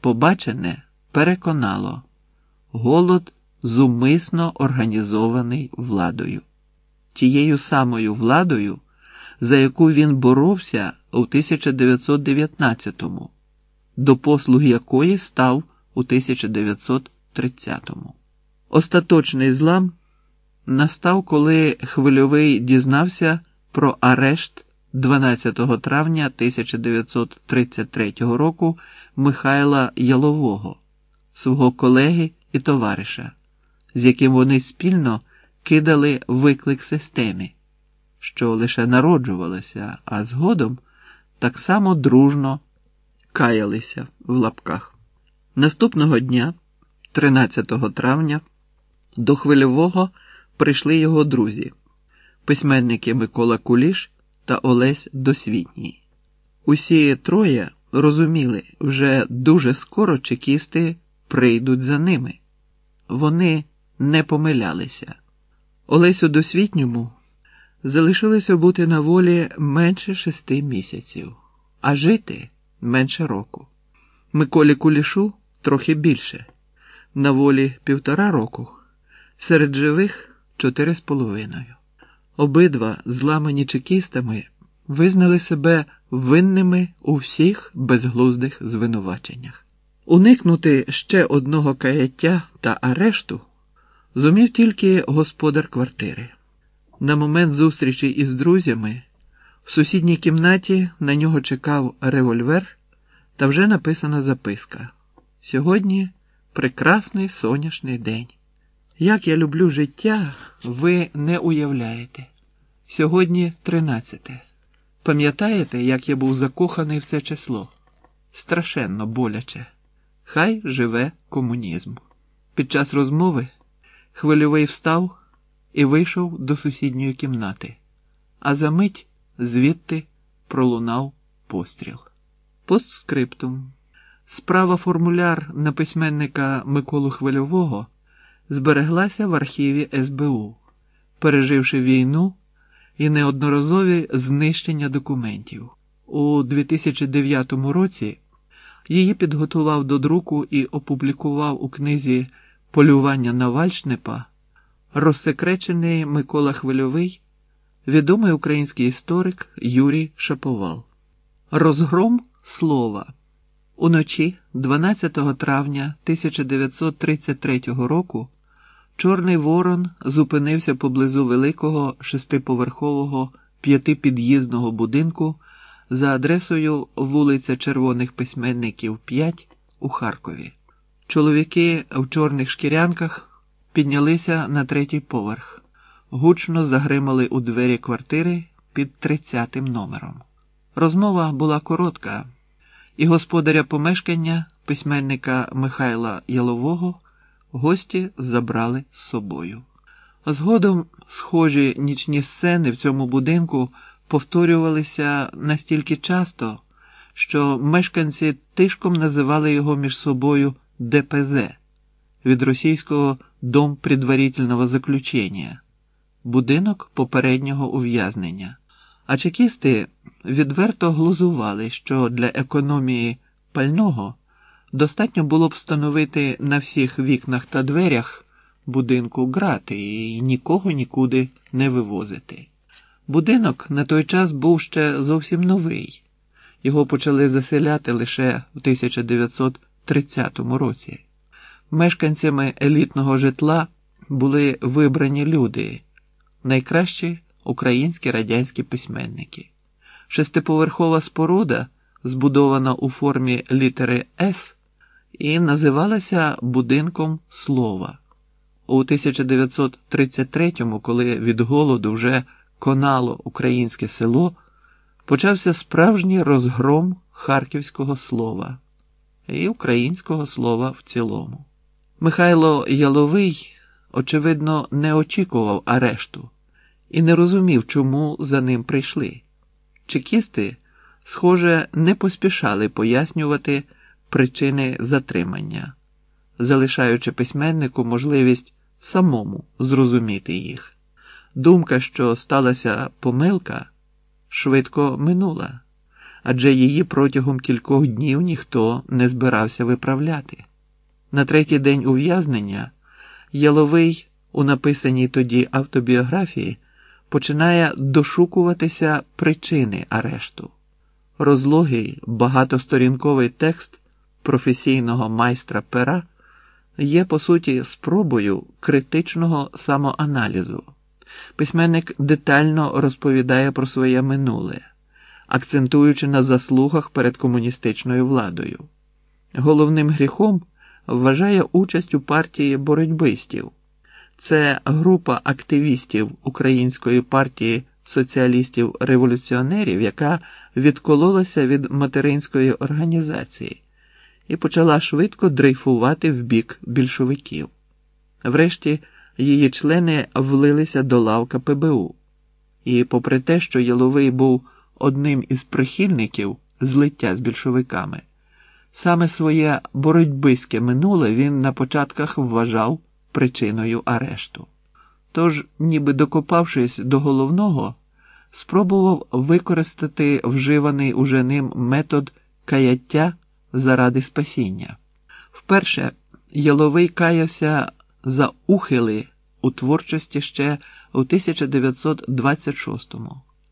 Побачене переконало голод зумисно організований владою, тією самою владою, за яку він боровся у 1919-му, до послуг якої став у 1930-му. Остаточний злам настав, коли хвильовий дізнався про арешт 12 травня 1933 року Михайла Ялового, свого колеги і товариша, з яким вони спільно кидали виклик системі, що лише народжувалася, а згодом так само дружно каялися в лапках. Наступного дня, 13 травня, до хвильового прийшли його друзі, письменники Микола Куліш та Олесь Досвітній. Усі троє розуміли, вже дуже скоро чекісти прийдуть за ними. Вони не помилялися. Олесю Досвітньому залишилося бути на волі менше шести місяців, а жити менше року. Миколі Кулішу трохи більше, на волі півтора року, серед живих чотири з половиною. Обидва, зламані чекістами, визнали себе винними у всіх безглуздих звинуваченнях. Уникнути ще одного каяття та арешту зумів тільки господар квартири. На момент зустрічі із друзями в сусідній кімнаті на нього чекав револьвер та вже написана записка. Сьогодні прекрасний сонячний день. Як я люблю життя, ви не уявляєте. Сьогодні тринадцяте. Пам'ятаєте, як я був закоханий в це число? Страшенно боляче. Хай живе комунізм. Під час розмови хвильовий встав і вийшов до сусідньої кімнати, а за мить звідти пролунав постріл. Постскриптум. Справа формуляр на письменника Миколу Хвильового збереглася в архіві СБУ, переживши війну і неодноразові знищення документів. У 2009 році її підготував до друку і опублікував у книзі Полювання на Вальшнепа розсекречений Микола Хвильовий, відомий український історик Юрій Шаповал. Розгром слова. Уночі, 12 травня 1933 року, Чорний Ворон зупинився поблизу великого шестиповерхового п'ятипід'їзного будинку за адресою вулиця Червоних письменників 5 у Харкові. Чоловіки в чорних шкірянках піднялися на третій поверх, гучно загримали у двері квартири під 30 номером. Розмова була коротка, і господаря помешкання, письменника Михайла Ялового, гості забрали з собою. Згодом схожі нічні сцени в цьому будинку повторювалися настільки часто, що мешканці тишком називали його між собою ДПЗ від російського дом предварительного заключення, будинок попереднього ув'язнення. А чекісти відверто глузували, що для економії пального достатньо було б встановити на всіх вікнах та дверях будинку грати і нікого нікуди не вивозити. Будинок на той час був ще зовсім новий. Його почали заселяти лише у 1930 році. Мешканцями елітного житла були вибрані люди, найкращі українські радянські письменники. Шестиповерхова споруда, збудована у формі літери С, і називалася будинком слова. У 1933-му, коли від голоду вже конало українське село, почався справжній розгром харківського слова і українського слова в цілому. Михайло Яловий, очевидно, не очікував арешту і не розумів, чому за ним прийшли. Чекісти, схоже, не поспішали пояснювати причини затримання, залишаючи письменнику можливість самому зрозуміти їх. Думка, що сталася помилка, швидко минула, адже її протягом кількох днів ніхто не збирався виправляти. На третій день ув'язнення Яловий у написаній тоді автобіографії починає дошукуватися причини арешту. Розлогий багатосторінковий текст професійного майстра пера є по суті спробою критичного самоаналізу. Письменник детально розповідає про своє минуле, акцентуючи на заслугах перед комуністичною владою. Головним гріхом вважає участь у партії боротьбистів. Це група активістів Української партії соціалістів-революціонерів, яка відкололася від материнської організації і почала швидко дрейфувати в бік більшовиків. Врешті її члени влилися до лавка ПБУ. І, попри те, що Яловий був одним із прихильників злиття з більшовиками, саме своє боротьбиське минуле він на початках вважав причиною арешту. Тож, ніби докопавшись до головного, спробував використати вживаний уже ним метод каяття заради спасіння. Вперше Яловий каявся за ухили у творчості ще у 1926-му.